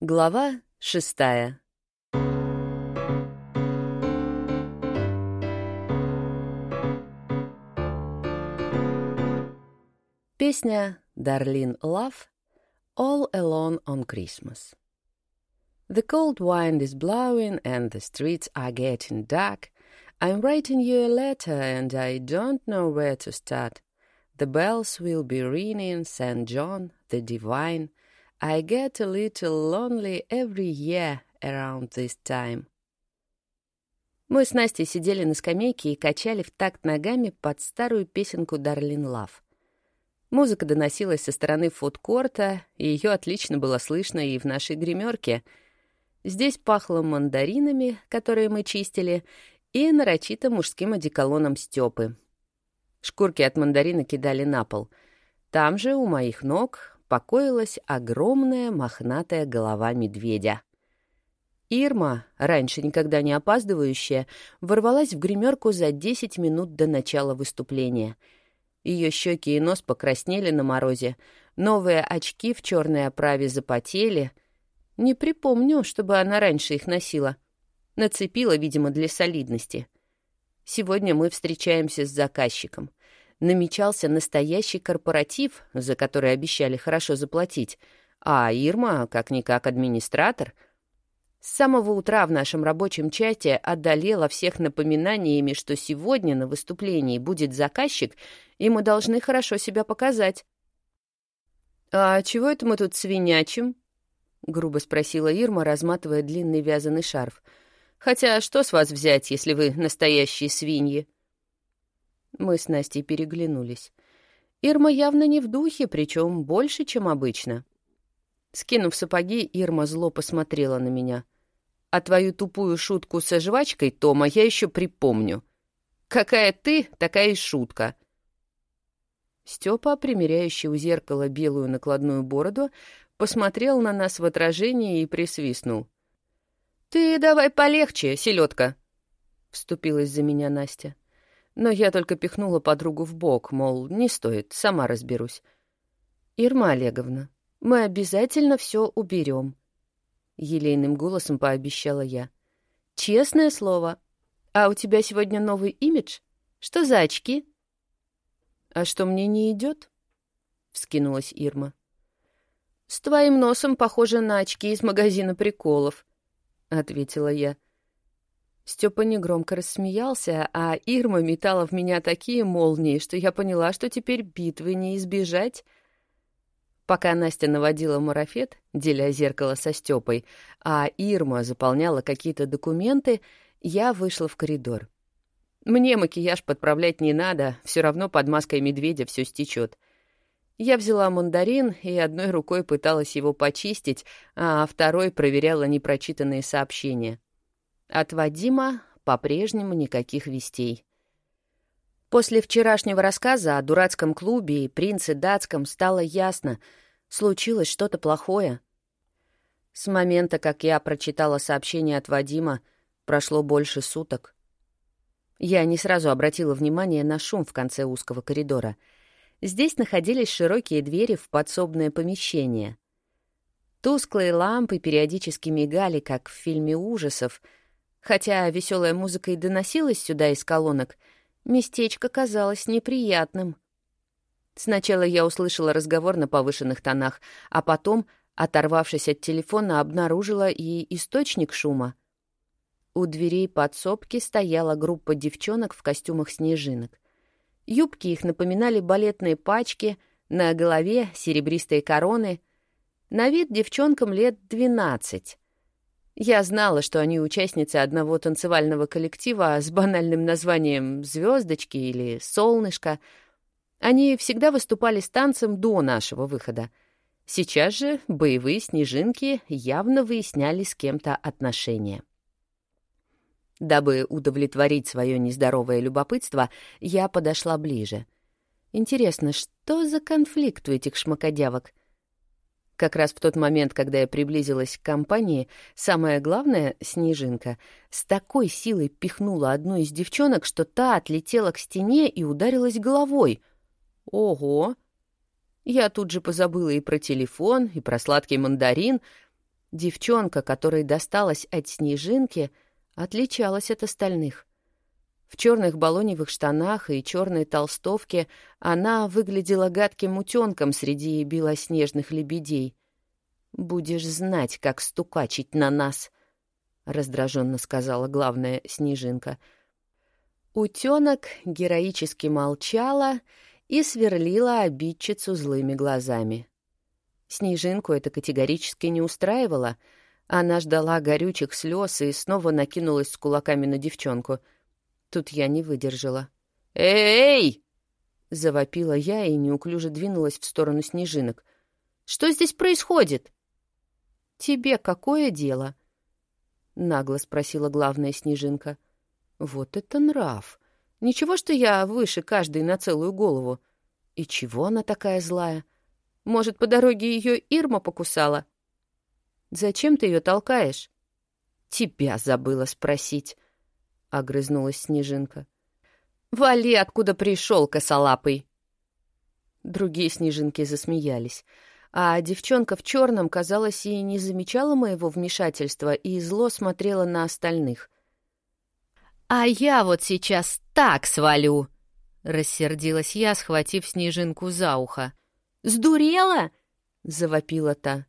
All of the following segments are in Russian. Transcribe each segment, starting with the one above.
Глава шестая Песня «Дарлин Love» «All Alone on Christmas». The cold wind is blowing and the streets are getting dark. I'm writing you a letter and I don't know where to start. The bells will be ringing St. John the Divine. I get a little lonely every year around this time. Мы с Настей сидели на скамейке и качали в такт ногами под старую песенку «Дарлин Лав». Музыка доносилась со стороны фудкорта, и ее отлично было слышно и в нашей гримерке. Здесь пахло мандаринами, которые мы чистили, и нарочито мужским одеколоном Степы. Шкурки от мандарина кидали на пол. Там же, у моих ног, покоилась огромная мохнатая голова медведя. Ирма, раньше никогда не опаздывающая, ворвалась в гримерку за 10 минут до начала выступления. Ее щеки и нос покраснели на морозе, новые очки в черной оправе запотели. Не припомню, чтобы она раньше их носила. Нацепила, видимо, для солидности. Сегодня мы встречаемся с заказчиком. Намечался настоящий корпоратив, за который обещали хорошо заплатить, а Ирма, как-никак администратор. С самого утра в нашем рабочем чате одолела всех напоминаниями, что сегодня на выступлении будет заказчик, и мы должны хорошо себя показать. «А чего это мы тут свинячим?» — грубо спросила Ирма, разматывая длинный вязаный шарф — Хотя что с вас взять, если вы настоящие свиньи?» Мы с Настей переглянулись. Ирма явно не в духе, причем больше, чем обычно. Скинув сапоги, Ирма зло посмотрела на меня. «А твою тупую шутку со жвачкой, Тома, я еще припомню. Какая ты, такая и шутка». Степа, примеряющий у зеркала белую накладную бороду, посмотрел на нас в отражении и присвистнул. «Ты давай полегче, селедка!» — вступилась за меня Настя. Но я только пихнула подругу в бок, мол, не стоит, сама разберусь. «Ирма Олеговна, мы обязательно все уберем», — елейным голосом пообещала я. «Честное слово. А у тебя сегодня новый имидж? Что за очки?» «А что мне не идет?» — вскинулась Ирма. «С твоим носом похоже на очки из магазина приколов», ответила я. Степа негромко рассмеялся, а Ирма метала в меня такие молнии, что я поняла, что теперь битвы не избежать. Пока Настя наводила марафет, деля зеркало со Степой, а Ирма заполняла какие-то документы, я вышла в коридор. Мне макияж подправлять не надо, все равно под маской медведя все стечет. Я взяла мандарин и одной рукой пыталась его почистить, а второй проверяла непрочитанные сообщения. От Вадима по-прежнему никаких вестей. После вчерашнего рассказа о дурацком клубе и принце датском стало ясно, случилось что-то плохое. С момента, как я прочитала сообщение от Вадима, прошло больше суток. Я не сразу обратила внимание на шум в конце узкого коридора — Здесь находились широкие двери в подсобное помещение. Тусклые лампы периодически мигали, как в фильме ужасов. Хотя веселая музыка и доносилась сюда из колонок, местечко казалось неприятным. Сначала я услышала разговор на повышенных тонах, а потом, оторвавшись от телефона, обнаружила и источник шума. У дверей подсобки стояла группа девчонок в костюмах снежинок. Юбки их напоминали балетные пачки, на голове серебристые короны. На вид девчонкам лет двенадцать. Я знала, что они участницы одного танцевального коллектива с банальным названием «Звездочки» или «Солнышко». Они всегда выступали с танцем до нашего выхода. Сейчас же боевые снежинки явно выясняли с кем-то отношения. Дабы удовлетворить свое нездоровое любопытство, я подошла ближе. Интересно, что за конфликт у этих шмакодявок? Как раз в тот момент, когда я приблизилась к компании, самое главное, Снежинка, с такой силой пихнула одну из девчонок, что та отлетела к стене и ударилась головой. Ого! Я тут же позабыла и про телефон, и про сладкий мандарин. Девчонка, которой досталась от снежинки, отличалась от остальных. В черных балоневых штанах и черной толстовке она выглядела гадким утенком среди белоснежных лебедей. «Будешь знать, как стукачить на нас», — раздраженно сказала главная снежинка. Утенок героически молчала и сверлила обидчицу злыми глазами. Снежинку это категорически не устраивало. Она ждала горючих слез и снова накинулась с кулаками на девчонку. Тут я не выдержала. «Эй!» — завопила я и неуклюже двинулась в сторону снежинок. «Что здесь происходит?» «Тебе какое дело?» — нагло спросила главная снежинка. «Вот это нрав! Ничего, что я выше каждой на целую голову. И чего она такая злая?» Может, по дороге ее Ирма покусала? Зачем ты ее толкаешь? Тебя забыла спросить, — огрызнулась Снежинка. Вали, откуда пришел, косолапый! Другие снежинки засмеялись, а девчонка в черном, казалось, и не замечала моего вмешательства и зло смотрела на остальных. «А я вот сейчас так свалю!» — рассердилась я, схватив снежинку за ухо. Сдурела?» — завопила та.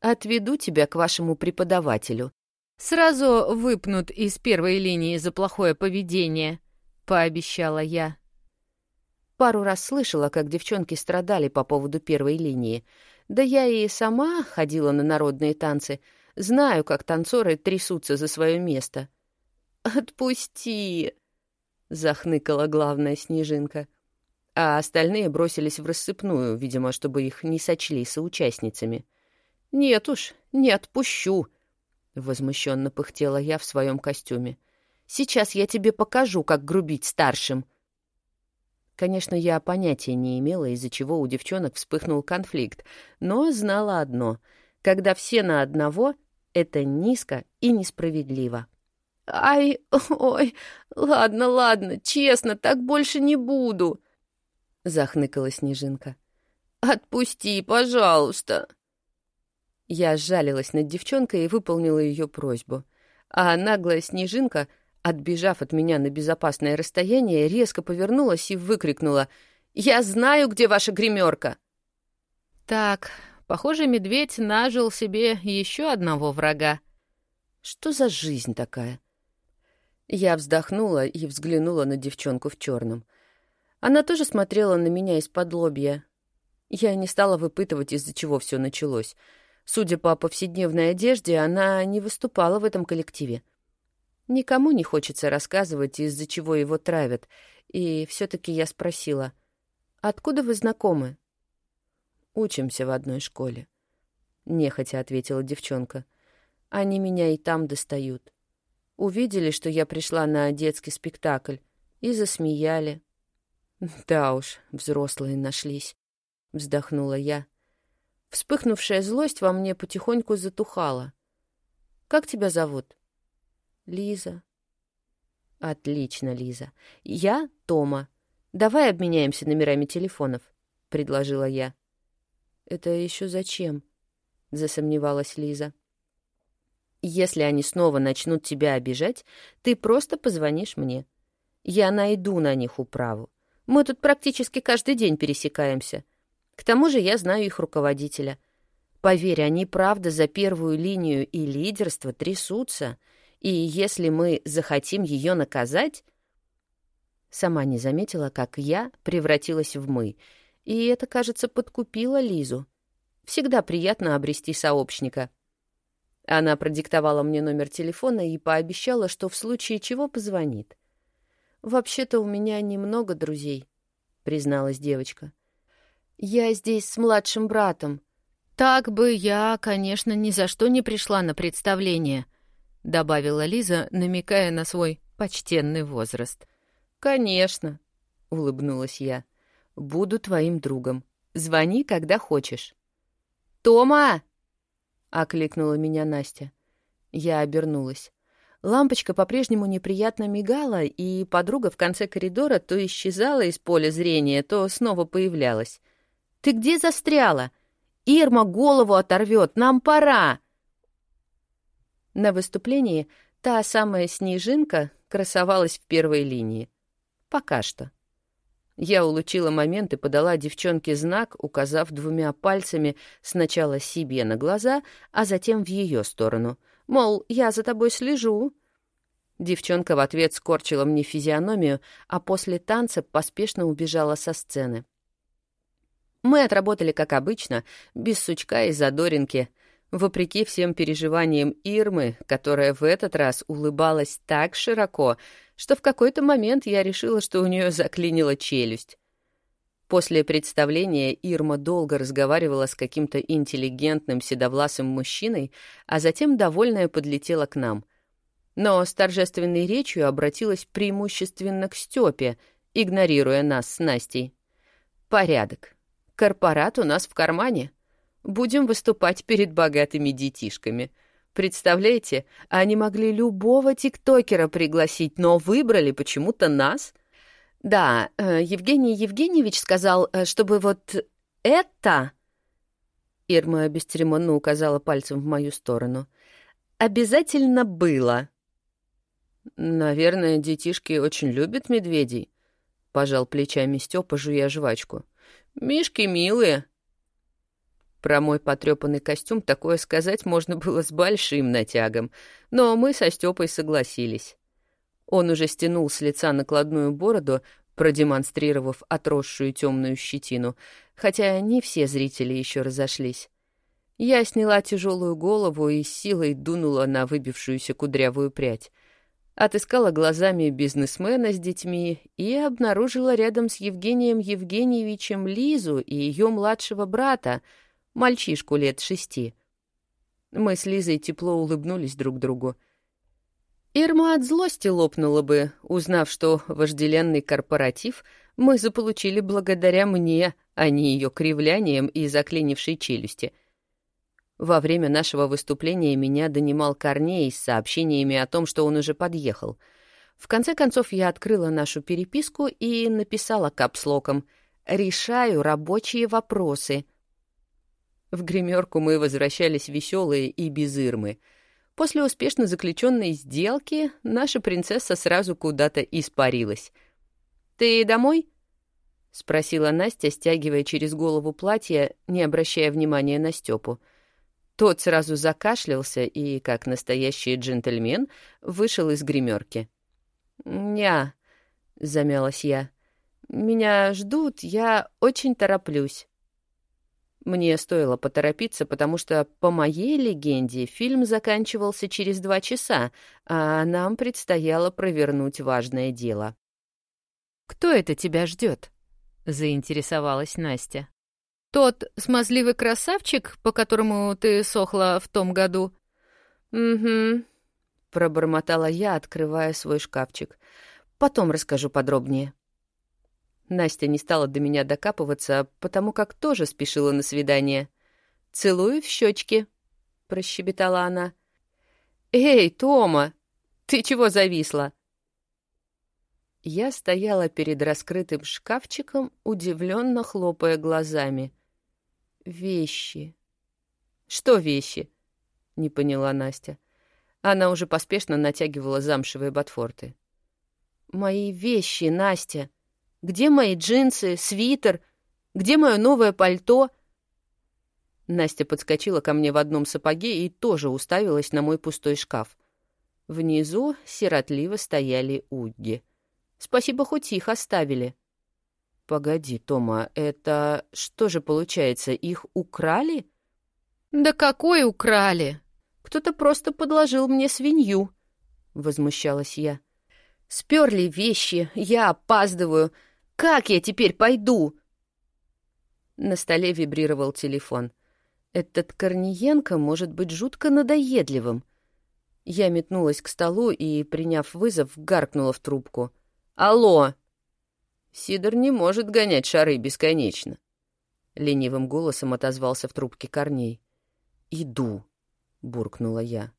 «Отведу тебя к вашему преподавателю. Сразу выпнут из первой линии за плохое поведение», — пообещала я. Пару раз слышала, как девчонки страдали по поводу первой линии. Да я и сама ходила на народные танцы. Знаю, как танцоры трясутся за свое место. «Отпусти!» — захныкала главная снежинка а остальные бросились в рассыпную, видимо, чтобы их не сочли соучастницами. «Нет уж, не отпущу!» — возмущенно пыхтела я в своем костюме. «Сейчас я тебе покажу, как грубить старшим!» Конечно, я понятия не имела, из-за чего у девчонок вспыхнул конфликт, но знала одно — когда все на одного, это низко и несправедливо. «Ай, ой, ладно, ладно, честно, так больше не буду!» — захныкала Снежинка. «Отпусти, пожалуйста!» Я сжалилась над девчонкой и выполнила ее просьбу. А наглая Снежинка, отбежав от меня на безопасное расстояние, резко повернулась и выкрикнула «Я знаю, где ваша гримерка!» Так, похоже, медведь нажил себе еще одного врага. Что за жизнь такая? Я вздохнула и взглянула на девчонку в черном. Она тоже смотрела на меня из-под лобья. Я не стала выпытывать, из-за чего все началось. Судя по повседневной одежде, она не выступала в этом коллективе. Никому не хочется рассказывать, из-за чего его травят. И все-таки я спросила, «Откуда вы знакомы?» «Учимся в одной школе», — нехотя ответила девчонка. «Они меня и там достают. Увидели, что я пришла на детский спектакль, и засмеяли. «Да уж, взрослые нашлись», — вздохнула я. Вспыхнувшая злость во мне потихоньку затухала. «Как тебя зовут?» «Лиза». «Отлично, Лиза. Я Тома. Давай обменяемся номерами телефонов», — предложила я. «Это еще зачем?» — засомневалась Лиза. «Если они снова начнут тебя обижать, ты просто позвонишь мне. Я найду на них управу. Мы тут практически каждый день пересекаемся. К тому же я знаю их руководителя. Поверь, они правда за первую линию и лидерство трясутся. И если мы захотим ее наказать... Сама не заметила, как я превратилась в «мы». И это, кажется, подкупило Лизу. Всегда приятно обрести сообщника. Она продиктовала мне номер телефона и пообещала, что в случае чего позвонит. «Вообще-то у меня немного друзей», — призналась девочка. «Я здесь с младшим братом. Так бы я, конечно, ни за что не пришла на представление», — добавила Лиза, намекая на свой почтенный возраст. «Конечно», — улыбнулась я. «Буду твоим другом. Звони, когда хочешь». «Тома!» — окликнула меня Настя. Я обернулась. Лампочка по-прежнему неприятно мигала, и подруга в конце коридора то исчезала из поля зрения, то снова появлялась. «Ты где застряла? Ирма голову оторвет, нам пора!» На выступлении та самая снежинка красовалась в первой линии. Пока что. Я улучила момент и подала девчонке знак, указав двумя пальцами сначала себе на глаза, а затем в ее сторону. Мол, я за тобой слежу. Девчонка в ответ скорчила мне физиономию, а после танца поспешно убежала со сцены. Мы отработали, как обычно, без сучка и задоринки, вопреки всем переживаниям Ирмы, которая в этот раз улыбалась так широко, что в какой-то момент я решила, что у нее заклинила челюсть. После представления Ирма долго разговаривала с каким-то интеллигентным седовласым мужчиной, а затем, довольная, подлетела к нам. Но с торжественной речью обратилась преимущественно к Стёпе, игнорируя нас с Настей. «Порядок. Корпорат у нас в кармане. Будем выступать перед богатыми детишками. Представляете, они могли любого тиктокера пригласить, но выбрали почему-то нас. Да, э, Евгений Евгеньевич сказал, э, чтобы вот это... Ирма бесцеремонно указала пальцем в мою сторону. «Обязательно было». «Наверное, детишки очень любят медведей», — пожал плечами Степа, жуя жвачку. «Мишки милые». Про мой потрепанный костюм такое сказать можно было с большим натягом, но мы со Степой согласились. Он уже стянул с лица накладную бороду, продемонстрировав отросшую темную щетину, хотя не все зрители еще разошлись. Я сняла тяжелую голову и силой дунула на выбившуюся кудрявую прядь. Отыскала глазами бизнесмена с детьми и обнаружила рядом с Евгением Евгеньевичем Лизу и ее младшего брата — мальчишку лет шести. Мы с Лизой тепло улыбнулись друг другу. Ирма от злости лопнула бы, узнав, что вожделенный корпоратив мы заполучили благодаря мне, а не ее кривляниям и заклинившей челюсти. Во время нашего выступления меня донимал Корней с сообщениями о том, что он уже подъехал. В конце концов, я открыла нашу переписку и написала капслоком «Решаю рабочие вопросы», в гримерку мы возвращались веселые и без Ирмы. После успешно заключенной сделки наша принцесса сразу куда-то испарилась. «Ты домой?» — спросила Настя, стягивая через голову платье, не обращая внимания на Степу. Тот сразу закашлялся и, как настоящий джентльмен, вышел из гримерки. «Ня», — замялась я, — «меня ждут, я очень тороплюсь». Мне стоило поторопиться, потому что, по моей легенде, фильм заканчивался через два часа, а нам предстояло провернуть важное дело. «Кто это тебя ждет?» — заинтересовалась Настя. «Тот смазливый красавчик, по которому ты сохла в том году?» «Угу», — пробормотала я, открывая свой шкафчик. «Потом расскажу подробнее». Настя не стала до меня докапываться, потому как тоже спешила на свидание. «Целую в щечки», — прощебетала она. «Эй, Тома, ты чего зависла?» Я стояла перед раскрытым шкафчиком, удивленно хлопая глазами. «Вещи». «Что вещи?» — не поняла Настя. Она уже поспешно натягивала замшевые ботфорты. «Мои вещи, Настя!» Где мои джинсы, свитер? Где мое новое пальто?» Настя подскочила ко мне в одном сапоге и тоже уставилась на мой пустой шкаф. Внизу сиротливо стояли угги. Спасибо, хоть их оставили. «Погоди, Тома, это что же получается, их украли?» «Да какой украли? Кто-то просто подложил мне свинью», — возмущалась я. «Сперли вещи, я опаздываю, как я теперь пойду?» На столе вибрировал телефон. Этот Корниенко может быть жутко надоедливым. Я метнулась к столу и, приняв вызов, гаркнула в трубку. «Алло!» «Сидор не может гонять шары бесконечно», — ленивым голосом отозвался в трубке Корней. «Иду», — буркнула я.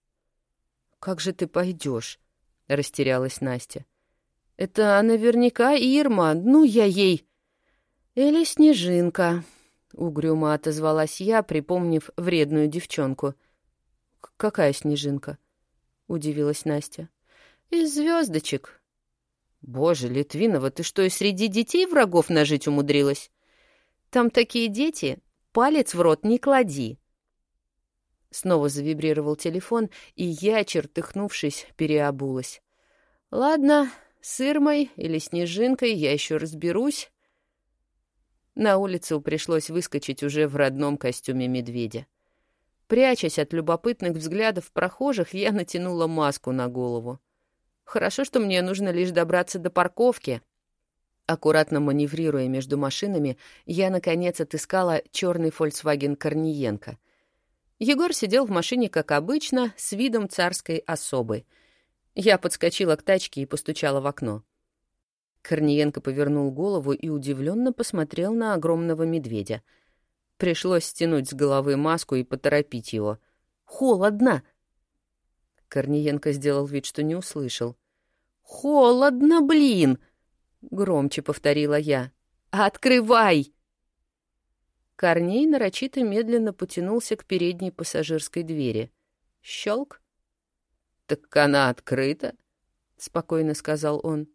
«Как же ты пойдешь?» — растерялась Настя. Это наверняка Ирма, ну я ей... Или Снежинка, — угрюмо отозвалась я, припомнив вредную девчонку. Какая Снежинка? — удивилась Настя. «Из звездочек». «Боже, Литвинова, ты что, и среди детей врагов нажить умудрилась? Там такие дети, палец в рот не клади». Снова завибрировал телефон, и я, чертыхнувшись, переобулась. «Ладно, с Ирмой или Снежинкой я еще разберусь». На улицу пришлось выскочить уже в родном костюме медведя. Прячась от любопытных взглядов прохожих, я натянула маску на голову. Хорошо, что мне нужно лишь добраться до парковки. Аккуратно маневрируя между машинами, я, наконец, отыскала черный Volkswagen Корниенко. Егор сидел в машине, как обычно, с видом царской особы. Я подскочила к тачке и постучала в окно. Корниенко повернул голову и удивленно посмотрел на огромного медведя — Пришлось стянуть с головы маску и поторопить его. «Холодно!» Корниенко сделал вид, что не услышал. «Холодно, блин!» — громче повторила я. «Открывай!» Корней нарочито медленно потянулся к передней пассажирской двери. Щелк. «Так она открыта?» — спокойно сказал он.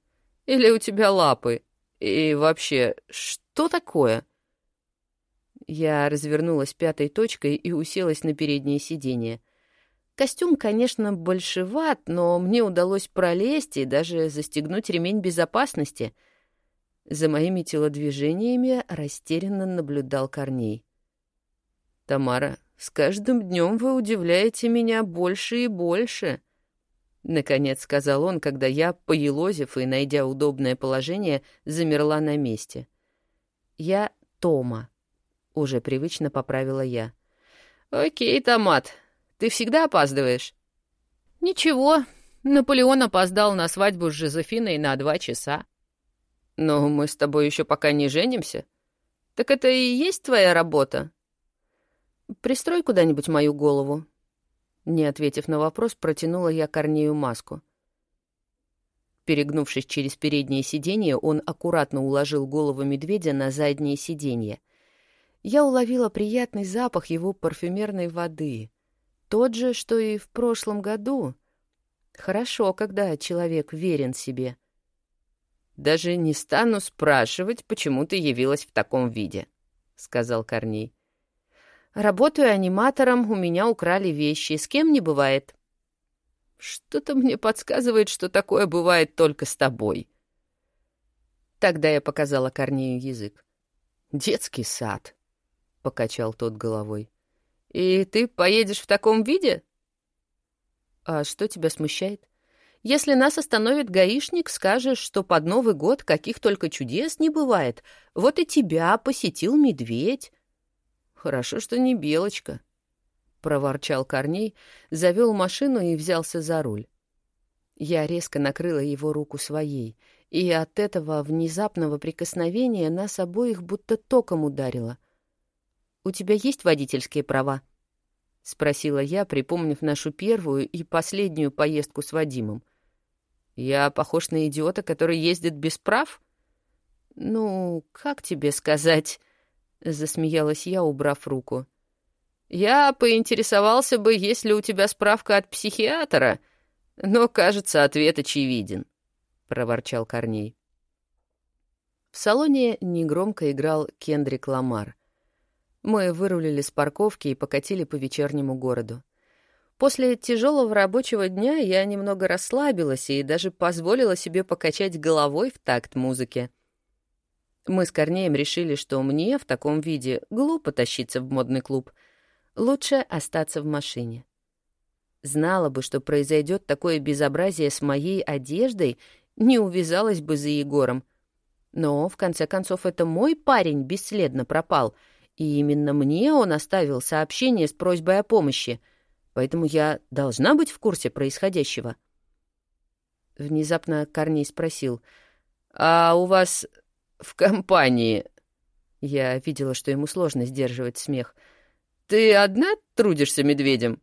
«Или у тебя лапы? И вообще, что такое?» Я развернулась пятой точкой и уселась на переднее сиденье. Костюм, конечно, большеват, но мне удалось пролезть и даже застегнуть ремень безопасности. За моими телодвижениями растерянно наблюдал Корней. «Тамара, с каждым днем вы удивляете меня больше и больше», — наконец сказал он, когда я, поелозив и найдя удобное положение, замерла на месте. «Я Тома». Уже привычно поправила я. «Окей, Томат, ты всегда опаздываешь?» «Ничего, Наполеон опоздал на свадьбу с Жозефиной на два часа». «Но мы с тобой еще пока не женимся. Так это и есть твоя работа?» «Пристрой куда-нибудь мою голову». Не ответив на вопрос, протянула я Корнею маску. Перегнувшись через переднее сиденье, он аккуратно уложил голову медведя на заднее сиденье — я уловила приятный запах его парфюмерной воды. Тот же, что и в прошлом году. Хорошо, когда человек верен себе. «Даже не стану спрашивать, почему ты явилась в таком виде», — сказал Корней. «Работаю аниматором, у меня украли вещи. С кем не бывает». «Что-то мне подсказывает, что такое бывает только с тобой». Тогда я показала Корнею язык. «Детский сад», — покачал тот головой. «И ты поедешь в таком виде?» «А что тебя смущает? Если нас остановит гаишник, скажешь, что под Новый год каких только чудес не бывает. Вот и тебя посетил медведь». «Хорошо, что не белочка», — проворчал Корней, завел машину и взялся за руль. Я резко накрыла его руку своей, и от этого внезапного прикосновения нас обоих будто током ударило — у тебя есть водительские права?» — спросила я, припомнив нашу первую и последнюю поездку с Вадимом. «Я похож на идиота, который ездит без прав?» «Ну, как тебе сказать?» — засмеялась я, убрав руку. «Я поинтересовался бы, есть ли у тебя справка от психиатра, но, кажется, ответ очевиден», — проворчал Корней. В салоне негромко играл Кендрик Ламар. Мы вырулили с парковки и покатили по вечернему городу. После тяжелого рабочего дня я немного расслабилась и даже позволила себе покачать головой в такт музыки. Мы с Корнеем решили, что мне в таком виде глупо тащиться в модный клуб. Лучше остаться в машине. Знала бы, что произойдет такое безобразие с моей одеждой, не увязалась бы за Егором. Но, в конце концов, это мой парень бесследно пропал — и именно мне он оставил сообщение с просьбой о помощи, поэтому я должна быть в курсе происходящего. Внезапно Корней спросил, «А у вас в компании...» Я видела, что ему сложно сдерживать смех. «Ты одна трудишься медведем?»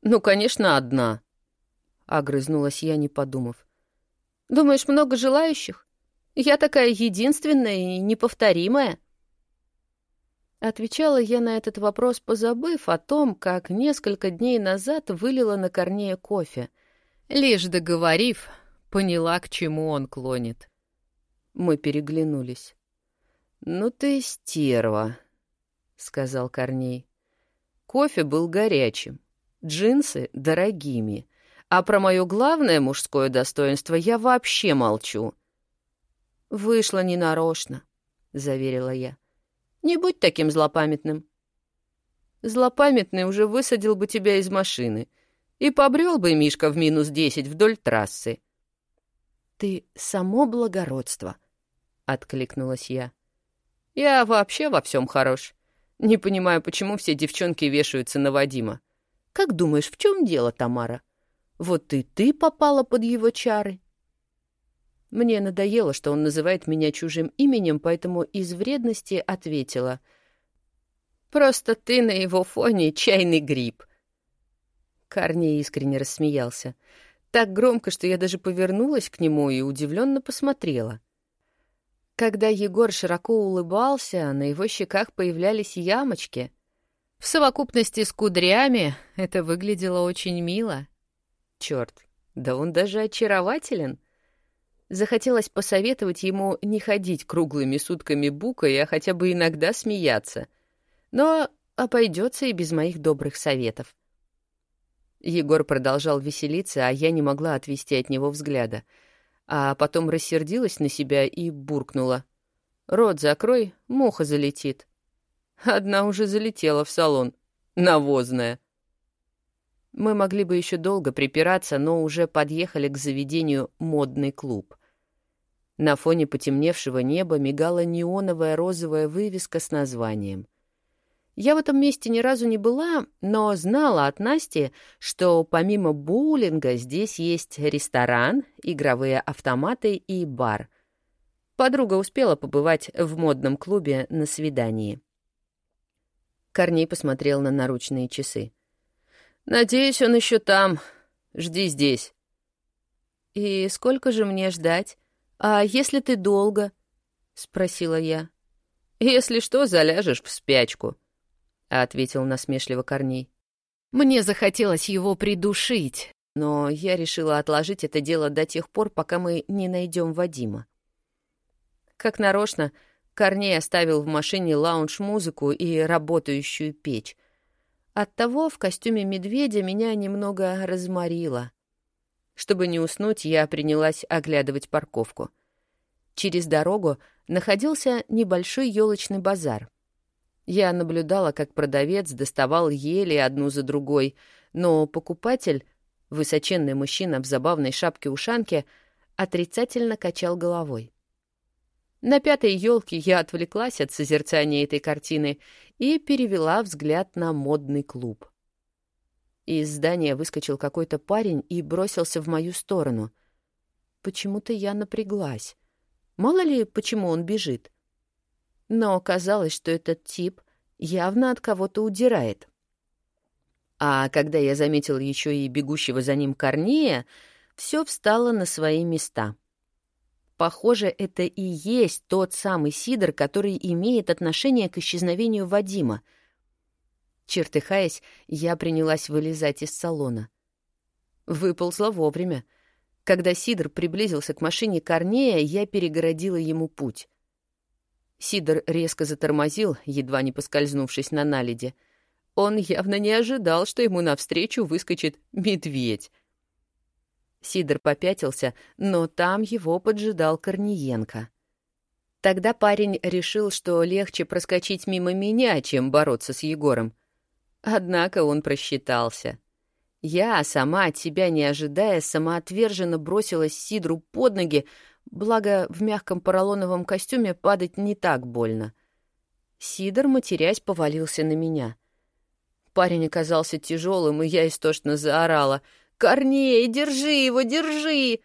«Ну, конечно, одна», — огрызнулась я, не подумав. «Думаешь, много желающих? Я такая единственная и неповторимая». Отвечала я на этот вопрос, позабыв о том, как несколько дней назад вылила на Корнея кофе. Лишь договорив, поняла, к чему он клонит. Мы переглянулись. «Ну ты стерва», — сказал Корней. Кофе был горячим, джинсы — дорогими, а про мое главное мужское достоинство я вообще молчу. «Вышло ненарочно», — заверила я. «Не будь таким злопамятным». «Злопамятный уже высадил бы тебя из машины и побрел бы Мишка в минус десять вдоль трассы». «Ты само благородство», — откликнулась я. «Я вообще во всем хорош. Не понимаю, почему все девчонки вешаются на Вадима. Как думаешь, в чем дело, Тамара? Вот и ты попала под его чары». Мне надоело, что он называет меня чужим именем, поэтому из вредности ответила. «Просто ты на его фоне чайный гриб». Корней искренне рассмеялся. Так громко, что я даже повернулась к нему и удивленно посмотрела. Когда Егор широко улыбался, на его щеках появлялись ямочки. В совокупности с кудрями это выглядело очень мило. Черт, да он даже очарователен. Захотелось посоветовать ему не ходить круглыми сутками букой, а хотя бы иногда смеяться. Но обойдется и без моих добрых советов. Егор продолжал веселиться, а я не могла отвести от него взгляда. А потом рассердилась на себя и буркнула. «Рот закрой, муха залетит». Одна уже залетела в салон. Навозная. Мы могли бы еще долго припираться, но уже подъехали к заведению «Модный клуб». На фоне потемневшего неба мигала неоновая розовая вывеска с названием. Я в этом месте ни разу не была, но знала от Насти, что помимо боулинга здесь есть ресторан, игровые автоматы и бар. Подруга успела побывать в модном клубе на свидании. Корней посмотрел на наручные часы. «Надеюсь, он еще там. Жди здесь». «И сколько же мне ждать? А если ты долго?» — спросила я. «Если что, заляжешь в спячку», ответил насмешливо Корней. Мне захотелось его придушить, но я решила отложить это дело до тех пор, пока мы не найдем Вадима. Как нарочно, Корней оставил в машине лаунж-музыку и работающую печь. Оттого в костюме медведя меня немного разморило. Чтобы не уснуть, я принялась оглядывать парковку. Через дорогу находился небольшой елочный базар. Я наблюдала, как продавец доставал ели одну за другой, но покупатель, высоченный мужчина в забавной шапке-ушанке, отрицательно качал головой. На пятой елке я отвлеклась от созерцания этой картины и перевела взгляд на модный клуб. Из здания выскочил какой-то парень и бросился в мою сторону. Почему-то я напряглась. Мало ли, почему он бежит но оказалось, что этот тип явно от кого-то удирает. А когда я заметил еще и бегущего за ним Корнея, все встало на свои места. Похоже, это и есть тот самый Сидор, который имеет отношение к исчезновению Вадима. Чертыхаясь, я принялась вылезать из салона. Выползла вовремя. Когда Сидор приблизился к машине Корнея, я перегородила ему путь. Сидор резко затормозил, едва не поскользнувшись на наледи. Он явно не ожидал, что ему навстречу выскочит медведь. Сидор попятился, но там его поджидал Корниенко. Тогда парень решил, что легче проскочить мимо меня, чем бороться с Егором. Однако он просчитался. Я, сама от себя не ожидая, самоотверженно бросилась Сидру под ноги, Благо, в мягком поролоновом костюме падать не так больно. Сидор, матерясь, повалился на меня. Парень оказался тяжелым, и я истошно заорала. «Корней, держи его, держи!»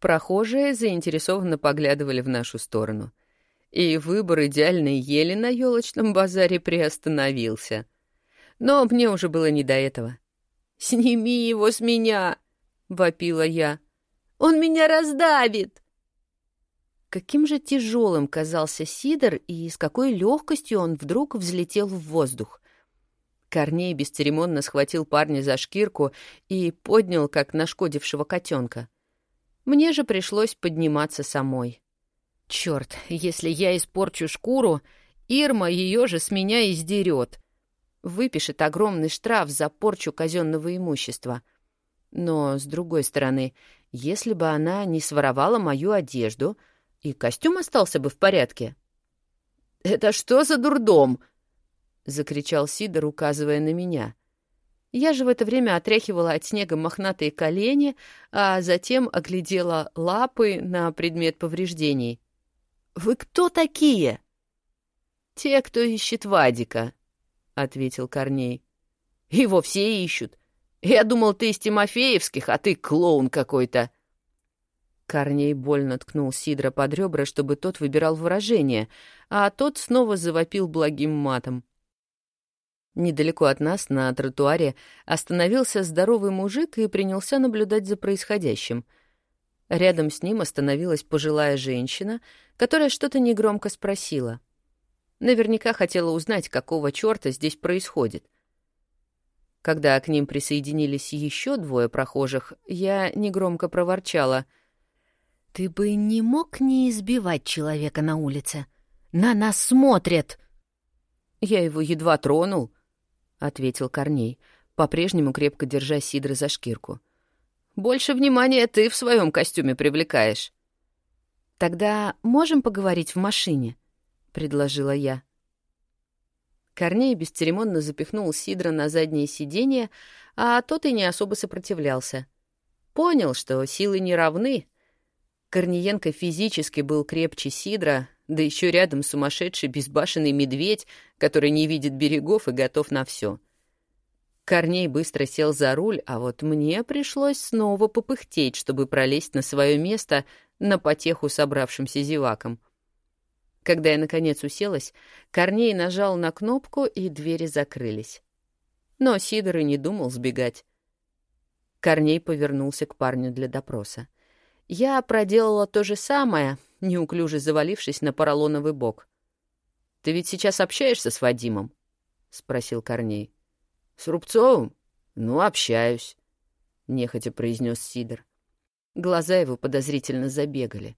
Прохожие заинтересованно поглядывали в нашу сторону. И выбор идеальной ели на елочном базаре приостановился. Но мне уже было не до этого. «Сними его с меня!» — вопила я. Он меня раздавит!» Каким же тяжелым казался Сидор, и с какой легкостью он вдруг взлетел в воздух. Корней бесцеремонно схватил парня за шкирку и поднял, как нашкодившего котенка. Мне же пришлось подниматься самой. Черт, если я испорчу шкуру, Ирма ее же с меня издерет. Выпишет огромный штраф за порчу казенного имущества. Но, с другой стороны, если бы она не своровала мою одежду — и костюм остался бы в порядке. «Это что за дурдом?» — закричал Сидор, указывая на меня. Я же в это время отряхивала от снега мохнатые колени, а затем оглядела лапы на предмет повреждений. «Вы кто такие?» «Те, кто ищет Вадика», — ответил Корней. «Его все ищут. Я думал, ты из Тимофеевских, а ты клоун какой-то». Корней больно ткнул Сидра под ребра, чтобы тот выбирал выражение, а тот снова завопил благим матом. Недалеко от нас, на тротуаре, остановился здоровый мужик и принялся наблюдать за происходящим. Рядом с ним остановилась пожилая женщина, которая что-то негромко спросила. Наверняка хотела узнать, какого черта здесь происходит. Когда к ним присоединились еще двое прохожих, я негромко проворчала — «Ты бы не мог не избивать человека на улице? На нас смотрят!» «Я его едва тронул», — ответил Корней, по-прежнему крепко держа Сидра за шкирку. «Больше внимания ты в своем костюме привлекаешь». «Тогда можем поговорить в машине?» — предложила я. Корней бесцеремонно запихнул Сидра на заднее сиденье, а тот и не особо сопротивлялся. Понял, что силы не равны, Корниенко физически был крепче Сидра, да еще рядом сумасшедший безбашенный медведь, который не видит берегов и готов на все. Корней быстро сел за руль, а вот мне пришлось снова попыхтеть, чтобы пролезть на свое место на потеху собравшимся зевакам. Когда я, наконец, уселась, Корней нажал на кнопку, и двери закрылись. Но Сидор и не думал сбегать. Корней повернулся к парню для допроса. — я проделала то же самое, неуклюже завалившись на поролоновый бок. «Ты ведь сейчас общаешься с Вадимом?» — спросил Корней. «С Рубцовым? Ну, общаюсь», — нехотя произнес Сидор. Глаза его подозрительно забегали.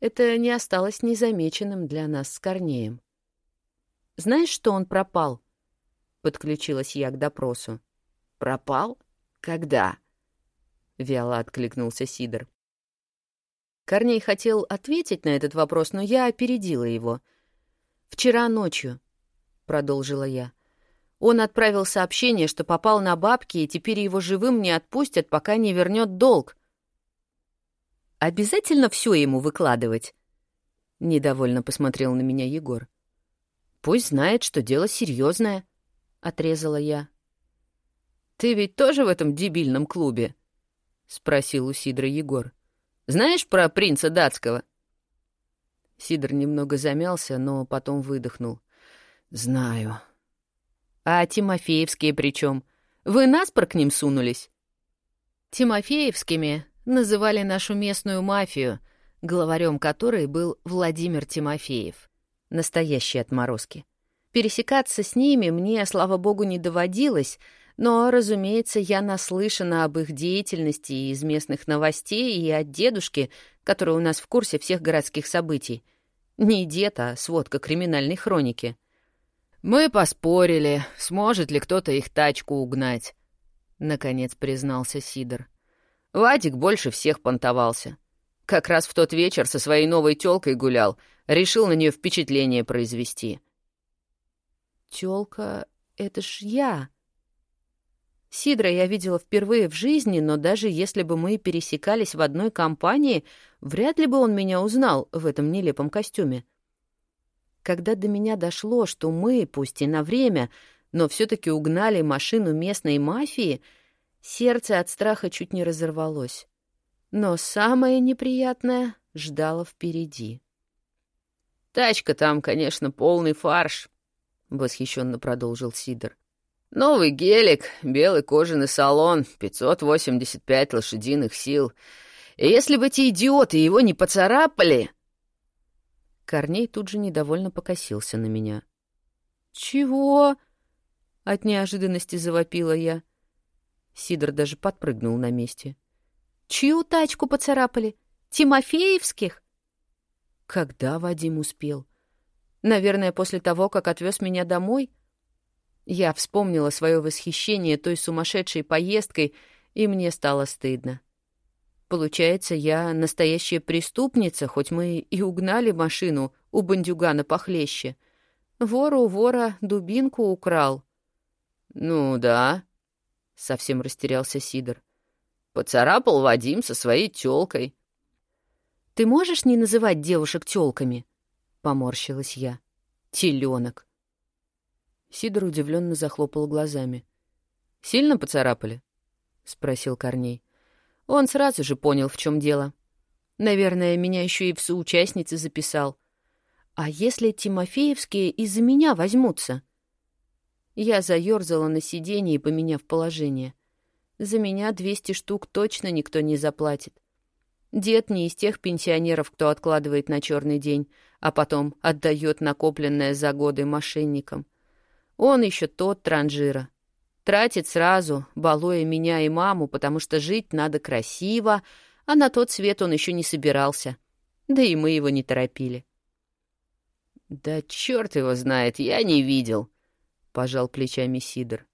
Это не осталось незамеченным для нас с Корнеем. «Знаешь, что он пропал?» — подключилась я к допросу. «Пропал? Когда?» — вяло откликнулся Сидор. Корней хотел ответить на этот вопрос, но я опередила его. «Вчера ночью», — продолжила я, — «он отправил сообщение, что попал на бабки, и теперь его живым не отпустят, пока не вернет долг». «Обязательно все ему выкладывать?» — недовольно посмотрел на меня Егор. «Пусть знает, что дело серьезное», — отрезала я. «Ты ведь тоже в этом дебильном клубе?» — спросил у Сидра Егор. Знаешь про принца датского?» Сидор немного замялся, но потом выдохнул. «Знаю». «А Тимофеевские при чем? Вы наспор к ним сунулись?» Тимофеевскими называли нашу местную мафию, главарем которой был Владимир Тимофеев. Настоящие отморозки. Пересекаться с ними мне, слава богу, не доводилось — но, разумеется, я наслышана об их деятельности из местных новостей и от дедушки, который у нас в курсе всех городских событий. Не дед, а сводка криминальной хроники. «Мы поспорили, сможет ли кто-то их тачку угнать», — наконец признался Сидор. Вадик больше всех понтовался. Как раз в тот вечер со своей новой тёлкой гулял, решил на нее впечатление произвести. «Тёлка — это ж я», Сидра я видела впервые в жизни, но даже если бы мы пересекались в одной компании, вряд ли бы он меня узнал в этом нелепом костюме. Когда до меня дошло, что мы, пусть и на время, но все-таки угнали машину местной мафии, сердце от страха чуть не разорвалось. Но самое неприятное ждало впереди. «Тачка там, конечно, полный фарш», — восхищенно продолжил Сидор. Новый гелик, белый кожаный салон, 585 лошадиных сил. И если бы эти идиоты его не поцарапали... Корней тут же недовольно покосился на меня. «Чего?» — от неожиданности завопила я. Сидор даже подпрыгнул на месте. «Чью тачку поцарапали? Тимофеевских?» Когда Вадим успел? Наверное, после того, как отвез меня домой? Я вспомнила свое восхищение той сумасшедшей поездкой, и мне стало стыдно. Получается, я настоящая преступница, хоть мы и угнали машину у бандюгана похлеще. Вора у вора дубинку украл. — Ну да, — совсем растерялся Сидор. — Поцарапал Вадим со своей тёлкой. — Ты можешь не называть девушек тёлками? — поморщилась я. — Теленок. Сидор удивленно захлопал глазами. — Сильно поцарапали? — спросил Корней. Он сразу же понял, в чем дело. Наверное, меня еще и в соучастнице записал. А если Тимофеевские из-за меня возьмутся? Я заерзала на сиденье, поменяв положение. За меня 200 штук точно никто не заплатит. Дед не из тех пенсионеров, кто откладывает на черный день, а потом отдает накопленное за годы мошенникам. Он еще тот транжира. Тратит сразу, балуя меня и маму, потому что жить надо красиво, а на тот свет он еще не собирался. Да и мы его не торопили. «Да черт его знает, я не видел», — пожал плечами Сидор.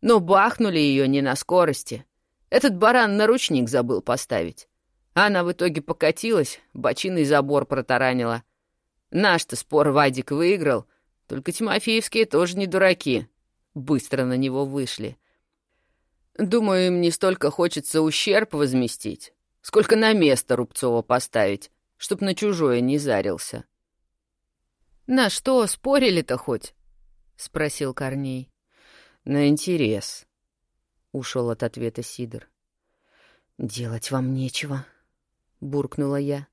«Но бахнули ее не на скорости. Этот баран наручник забыл поставить. Она в итоге покатилась, бочиный забор протаранила. Наш-то спор Вадик выиграл, только Тимофеевские тоже не дураки быстро на него вышли. Думаю, им не столько хочется ущерб возместить, сколько на место Рубцова поставить, чтоб на чужое не зарился. «На что спорили-то хоть?» — спросил Корней. «На интерес», — ушел от ответа Сидор. «Делать вам нечего», — буркнула я.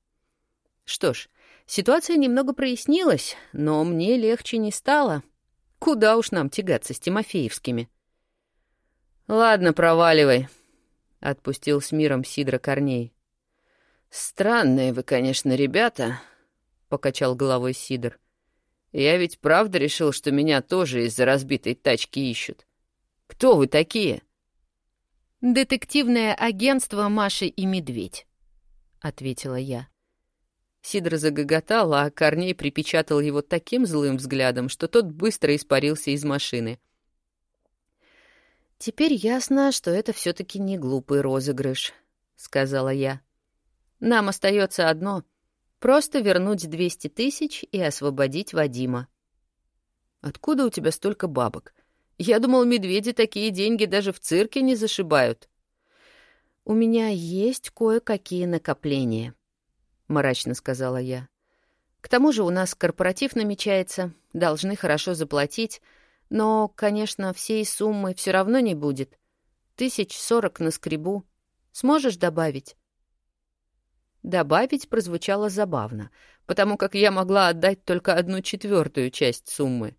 Что ж, ситуация немного прояснилась, но мне легче не стало. Куда уж нам тягаться с Тимофеевскими? «Ладно, проваливай», — отпустил с миром Сидра Корней. «Странные вы, конечно, ребята», — покачал головой Сидор. «Я ведь правда решил, что меня тоже из-за разбитой тачки ищут. Кто вы такие?» «Детективное агентство Маши и Медведь», — ответила я. Сидор загоготал, а Корней припечатал его таким злым взглядом, что тот быстро испарился из машины. «Теперь ясно, что это все таки не глупый розыгрыш», — сказала я. «Нам остается одно — просто вернуть двести тысяч и освободить Вадима». «Откуда у тебя столько бабок? Я думал, медведи такие деньги даже в цирке не зашибают». «У меня есть кое-какие накопления», мрачно сказала я. К тому же у нас корпоратив намечается, должны хорошо заплатить, но, конечно, всей суммы все равно не будет. Тысяч сорок на скребу. Сможешь добавить? Добавить прозвучало забавно, потому как я могла отдать только одну четвертую часть суммы.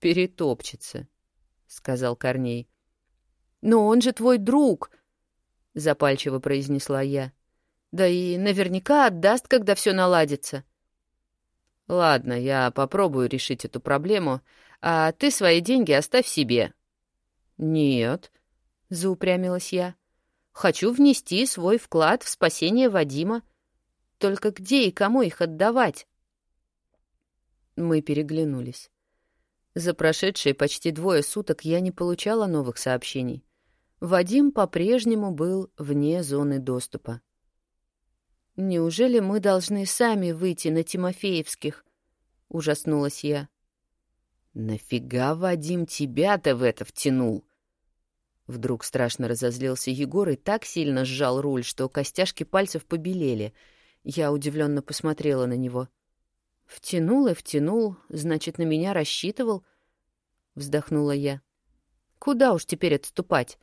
«Перетопчется», — сказал Корней. «Но он же твой друг», — запальчиво произнесла я. Да и наверняка отдаст, когда все наладится. Ладно, я попробую решить эту проблему, а ты свои деньги оставь себе. Нет, заупрямилась я. Хочу внести свой вклад в спасение Вадима. Только где и кому их отдавать? Мы переглянулись. За прошедшие почти двое суток я не получала новых сообщений. Вадим по-прежнему был вне зоны доступа. «Неужели мы должны сами выйти на Тимофеевских?» — ужаснулась я. «Нафига Вадим тебя-то в это втянул?» Вдруг страшно разозлился Егор и так сильно сжал руль, что костяшки пальцев побелели. Я удивленно посмотрела на него. «Втянул и втянул, значит, на меня рассчитывал?» Вздохнула я. «Куда уж теперь отступать?»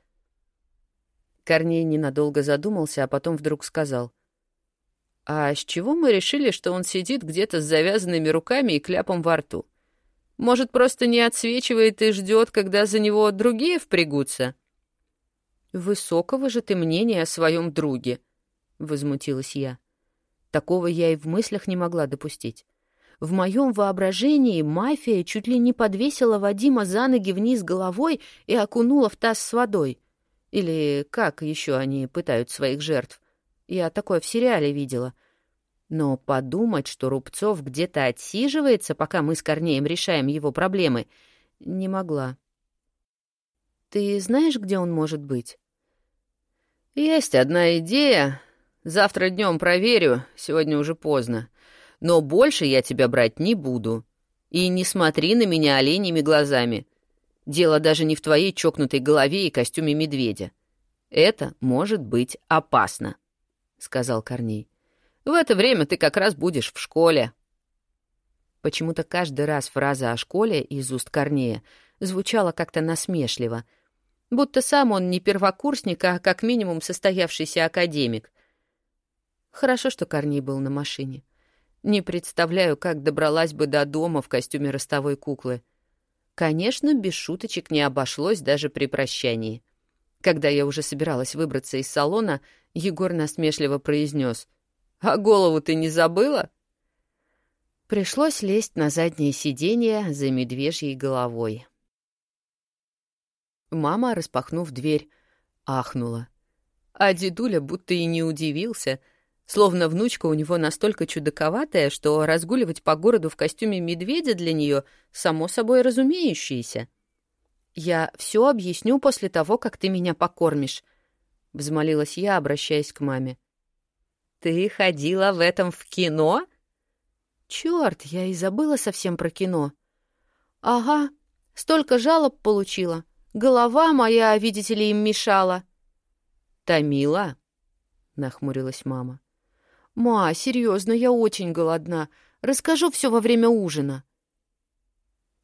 Корней ненадолго задумался, а потом вдруг сказал — а с чего мы решили, что он сидит где-то с завязанными руками и кляпом во рту? Может, просто не отсвечивает и ждет, когда за него другие впрягутся? Высокого же ты мнения о своем друге, — возмутилась я. Такого я и в мыслях не могла допустить. В моем воображении мафия чуть ли не подвесила Вадима за ноги вниз головой и окунула в таз с водой. Или как еще они пытают своих жертв? Я такое в сериале видела. Но подумать, что Рубцов где-то отсиживается, пока мы с Корнеем решаем его проблемы, не могла. Ты знаешь, где он может быть? Есть одна идея. Завтра днем проверю, сегодня уже поздно. Но больше я тебя брать не буду. И не смотри на меня оленями глазами. Дело даже не в твоей чокнутой голове и костюме медведя. Это может быть опасно, — сказал Корней. В это время ты как раз будешь в школе. Почему-то каждый раз фраза о школе из уст Корнея звучала как-то насмешливо, будто сам он не первокурсник, а как минимум состоявшийся академик. Хорошо, что Корней был на машине. Не представляю, как добралась бы до дома в костюме ростовой куклы. Конечно, без шуточек не обошлось даже при прощании. Когда я уже собиралась выбраться из салона, Егор насмешливо произнес. «А голову ты не забыла?» Пришлось лезть на заднее сиденье за медвежьей головой. Мама, распахнув дверь, ахнула. А дедуля будто и не удивился, словно внучка у него настолько чудаковатая, что разгуливать по городу в костюме медведя для нее само собой разумеющееся. «Я все объясню после того, как ты меня покормишь», — взмолилась я, обращаясь к маме. «Ты ходила в этом в кино?» «Черт, я и забыла совсем про кино». «Ага, столько жалоб получила. Голова моя, видите ли, им мешала». «Томила?» — нахмурилась мама. «Ма, серьезно, я очень голодна. Расскажу все во время ужина».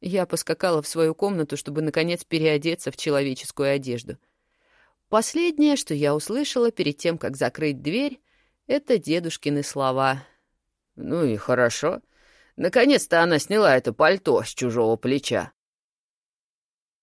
Я поскакала в свою комнату, чтобы, наконец, переодеться в человеческую одежду. Последнее, что я услышала перед тем, как закрыть дверь, — это дедушкины слова. «Ну и хорошо. Наконец-то она сняла это пальто с чужого плеча».